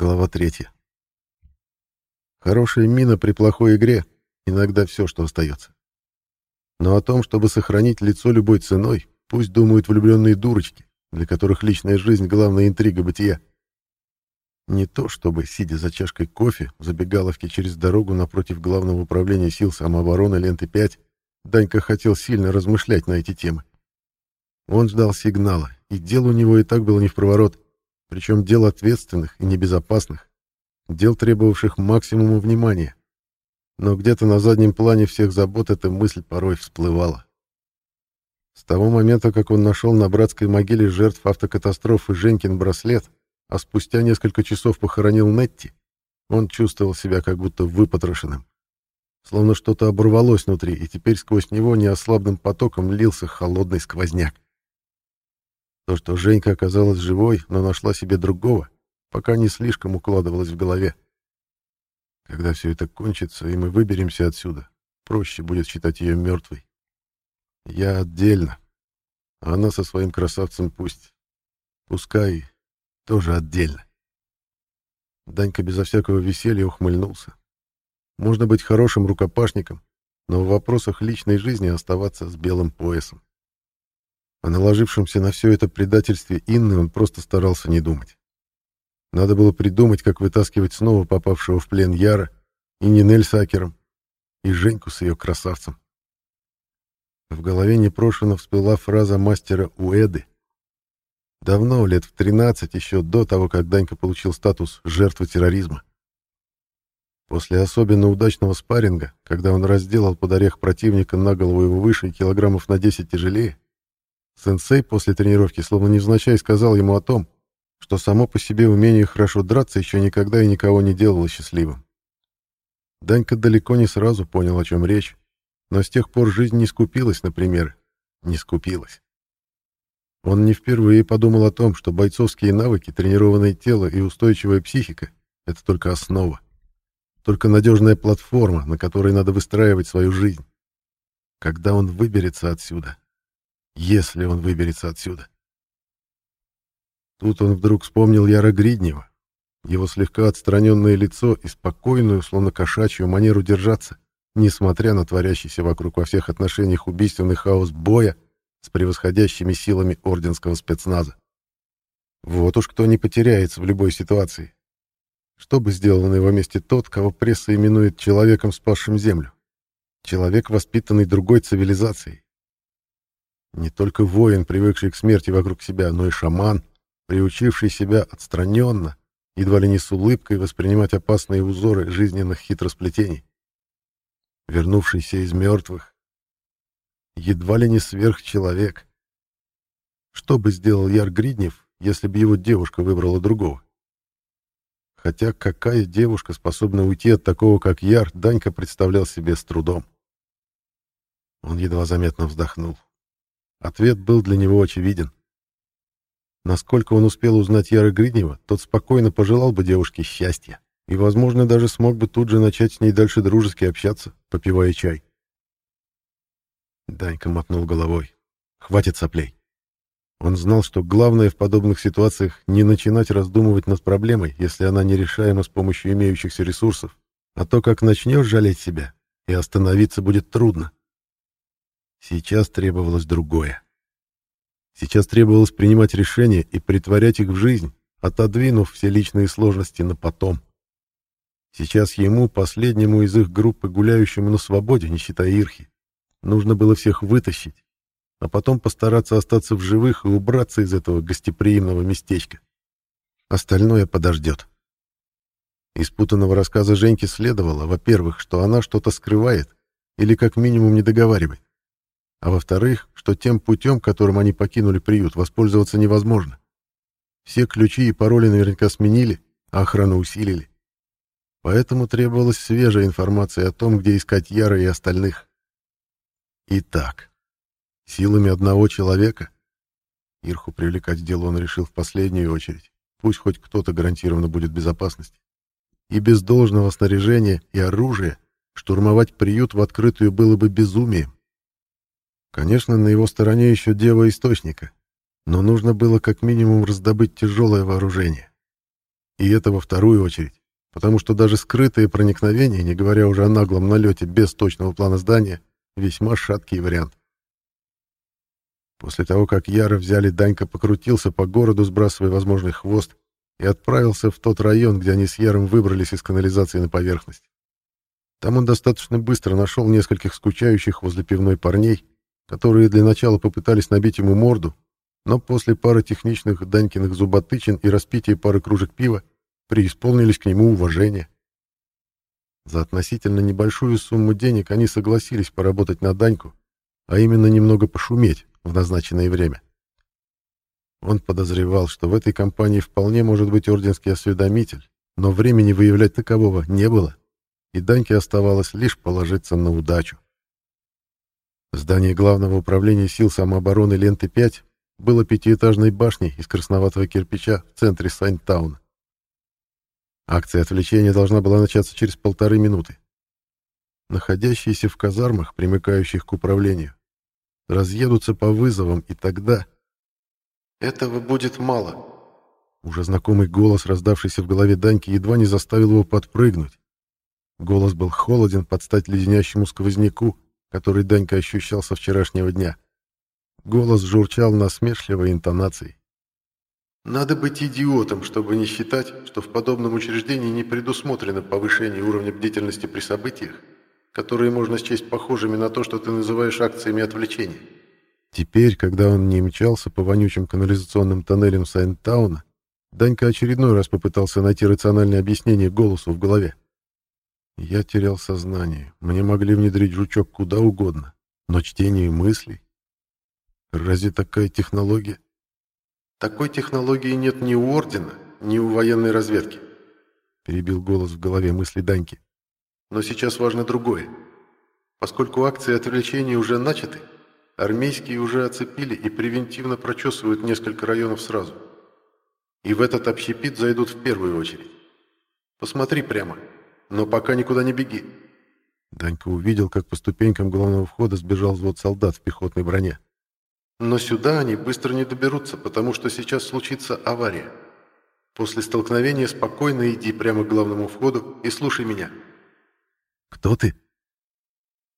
Глава третья. Хорошая мина при плохой игре — иногда все, что остается. Но о том, чтобы сохранить лицо любой ценой, пусть думают влюбленные дурочки, для которых личная жизнь — главная интрига бытия. Не то чтобы, сидя за чашкой кофе в забегаловке через дорогу напротив Главного управления сил самообороны ленты 5, Данька хотел сильно размышлять на эти темы. Он ждал сигнала, и дело у него и так было не в проворот — причем дел ответственных и небезопасных, дел, требовавших максимума внимания. Но где-то на заднем плане всех забот эта мысль порой всплывала. С того момента, как он нашел на братской могиле жертв автокатастрофы Женькин браслет, а спустя несколько часов похоронил Нетти, он чувствовал себя как будто выпотрошенным. Словно что-то оборвалось внутри, и теперь сквозь него неослабным потоком лился холодный сквозняк. То, что Женька оказалась живой, но нашла себе другого, пока не слишком укладывалось в голове. Когда все это кончится, и мы выберемся отсюда, проще будет считать ее мертвой. Я отдельно, а она со своим красавцем пусть. Пускай тоже отдельно. Данька безо всякого веселья ухмыльнулся. Можно быть хорошим рукопашником, но в вопросах личной жизни оставаться с белым поясом. О наложившемся на все это предательстве Инны он просто старался не думать. Надо было придумать, как вытаскивать снова попавшего в плен Яра и Нинель с Акером, и Женьку с ее красавцем. В голове непрошено всплыла фраза мастера Уэды. Давно, лет в 13, еще до того, как Данька получил статус жертвы терроризма. После особенно удачного спарринга, когда он разделал под орех противника на голову его выше и килограммов на 10 тяжелее, Сенсей после тренировки словно невзначай сказал ему о том, что само по себе умение хорошо драться еще никогда и никого не делало счастливым. Данька далеко не сразу понял, о чем речь, но с тех пор жизнь не скупилась на примеры. Не скупилась. Он не впервые подумал о том, что бойцовские навыки, тренированное тело и устойчивая психика — это только основа. Только надежная платформа, на которой надо выстраивать свою жизнь. Когда он выберется отсюда, если он выберется отсюда. Тут он вдруг вспомнил Яра Гриднева, его слегка отстраненное лицо и спокойную, словно кошачью, манеру держаться, несмотря на творящийся вокруг во всех отношениях убийственный хаос боя с превосходящими силами орденского спецназа. Вот уж кто не потеряется в любой ситуации. Что бы сделал на его месте тот, кого пресса именует человеком, спасшим Землю? Человек, воспитанный другой цивилизацией, не только воин, привыкший к смерти вокруг себя, но и шаман, приучивший себя отстраненно, едва ли не с улыбкой воспринимать опасные узоры жизненных хитросплетений. Вернувшийся из мертвых. Едва ли не сверхчеловек. Что бы сделал Яр Гриднев, если бы его девушка выбрала другого? Хотя какая девушка способна уйти от такого, как Яр, Данька представлял себе с трудом. Он едва заметно вздохнул. Ответ был для него очевиден. Насколько он успел узнать Яры Гриднева, тот спокойно пожелал бы девушке счастья и, возможно, даже смог бы тут же начать с ней дальше дружески общаться, попивая чай. Данька мотнул головой. Хватит соплей. Он знал, что главное в подобных ситуациях не начинать раздумывать над проблемой, если она нерешаема с помощью имеющихся ресурсов, а то, как начнешь жалеть себя, и остановиться будет трудно. Сейчас требовалось другое. Сейчас требовалось принимать решения и притворять их в жизнь, отодвинув все личные сложности на потом. Сейчас ему, последнему из их группы, гуляющему на свободе, не считая Ирхи, нужно было всех вытащить, а потом постараться остаться в живых и убраться из этого гостеприимного местечка. Остальное подождет. Из путанного рассказа Женьки следовало, во-первых, что она что-то скрывает или как минимум не договаривает а во-вторых, что тем путем, которым они покинули приют, воспользоваться невозможно. Все ключи и пароли наверняка сменили, а охрану усилили. Поэтому требовалась свежая информация о том, где искать Яра и остальных. Итак, силами одного человека Ирху привлекать дело он решил в последнюю очередь. Пусть хоть кто-то гарантированно будет в безопасности. И без должного снаряжения и оружия штурмовать приют в открытую было бы безумием. Конечно, на его стороне еще дева Источника, но нужно было как минимум раздобыть тяжелое вооружение. И это во вторую очередь, потому что даже скрытое проникновение, не говоря уже о наглом налете без точного плана здания, весьма шаткий вариант. После того, как Яра взяли, Данька покрутился по городу, сбрасывая возможный хвост, и отправился в тот район, где они с Яром выбрались из канализации на поверхность. Там он достаточно быстро нашел нескольких скучающих возле пивной парней, которые для начала попытались набить ему морду, но после пары техничных Данькиных зуботычин и распития пары кружек пива преисполнились к нему уважения. За относительно небольшую сумму денег они согласились поработать на Даньку, а именно немного пошуметь в назначенное время. Он подозревал, что в этой компании вполне может быть орденский осведомитель, но времени выявлять такового не было и Даньке оставалось лишь положиться на удачу. Здание Главного управления сил самообороны Ленты-5 было пятиэтажной башней из красноватого кирпича в центре Сайнтауна. Акция отвлечения должна была начаться через полторы минуты. Находящиеся в казармах, примыкающих к управлению, разъедутся по вызовам, и тогда... «Этого будет мало», уже знакомый голос, раздавшийся в голове Даньки, едва не заставил его подпрыгнуть. Голос был холоден под стать леденящему сквозняку, который Данька ощущал со вчерашнего дня. Голос журчал насмешливой интонацией. «Надо быть идиотом, чтобы не считать, что в подобном учреждении не предусмотрено повышение уровня бдительности при событиях, которые можно счесть похожими на то, что ты называешь акциями отвлечения». Теперь, когда он не мчался по вонючим канализационным тоннелям Сайнтауна, Данька очередной раз попытался найти рациональное объяснение голосу в голове. Я терял сознание. Мне могли внедрить жучок куда угодно. Но чтение мыслей... Разве такая технология? Такой технологии нет ни у Ордена, ни у военной разведки. Перебил голос в голове мысли Даньки. Но сейчас важно другое. Поскольку акции отвлечения уже начаты, армейские уже оцепили и превентивно прочесывают несколько районов сразу. И в этот общепит зайдут в первую очередь. Посмотри прямо. Но пока никуда не беги. Данька увидел, как по ступенькам главного входа сбежал взвод солдат в пехотной броне. Но сюда они быстро не доберутся, потому что сейчас случится авария. После столкновения спокойно иди прямо к главному входу и слушай меня. Кто ты?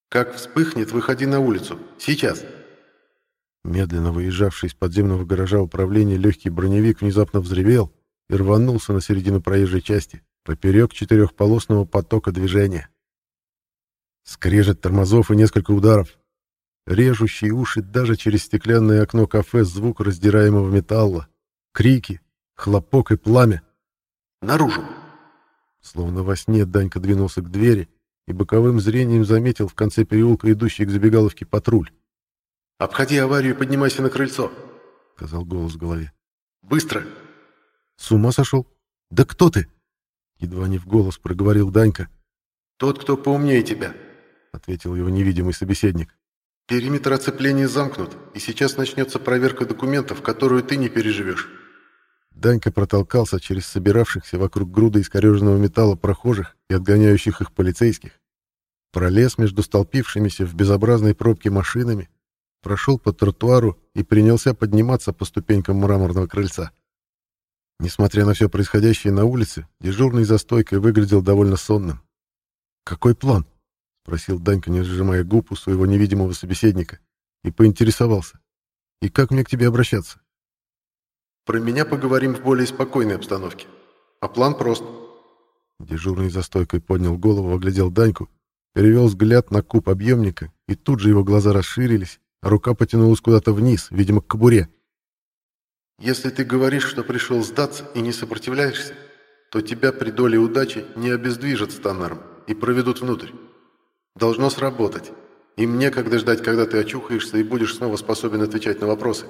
Как вспыхнет, выходи на улицу. Сейчас. Медленно выезжавший из подземного гаража управления легкий броневик внезапно взревел и рванулся на середину проезжей части поперек четырехполосного потока движения. Скрежет тормозов и несколько ударов. Режущие уши даже через стеклянное окно кафе звук раздираемого металла. Крики, хлопок и пламя. «Наружу!» Словно во сне Данька двинулся к двери и боковым зрением заметил в конце переулка идущий к забегаловке патруль. «Обходи аварию и поднимайся на крыльцо», — сказал голос в голове. «Быстро!» «С ума сошел? Да кто ты?» Едва не в голос проговорил Данька. «Тот, кто поумнее тебя», — ответил его невидимый собеседник. «Периметр оцепления замкнут, и сейчас начнется проверка документов, которую ты не переживешь». Данька протолкался через собиравшихся вокруг груды искореженного металла прохожих и отгоняющих их полицейских, пролез между столпившимися в безобразной пробке машинами, прошел по тротуару и принялся подниматься по ступенькам мраморного крыльца. Несмотря на все происходящее на улице, дежурный за стойкой выглядел довольно сонным. «Какой план?» — спросил Данька, не сжимая губ у своего невидимого собеседника, и поинтересовался. «И как мне к тебе обращаться?» «Про меня поговорим в более спокойной обстановке. А план прост». Дежурный за стойкой поднял голову, оглядел Даньку, перевел взгляд на куб объемника, и тут же его глаза расширились, а рука потянулась куда-то вниз, видимо, к кобуре. Если ты говоришь, что пришел сдаться и не сопротивляешься, то тебя при доле удачи не обездвижат станаром и проведут внутрь. Должно сработать. Им некогда ждать, когда ты очухаешься и будешь снова способен отвечать на вопросы.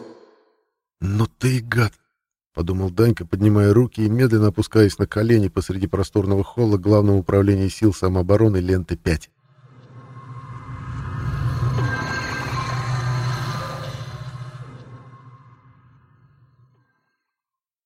«Но ты гад!» — подумал Данька, поднимая руки и медленно опускаясь на колени посреди просторного холла Главного управления сил самообороны ленты 5.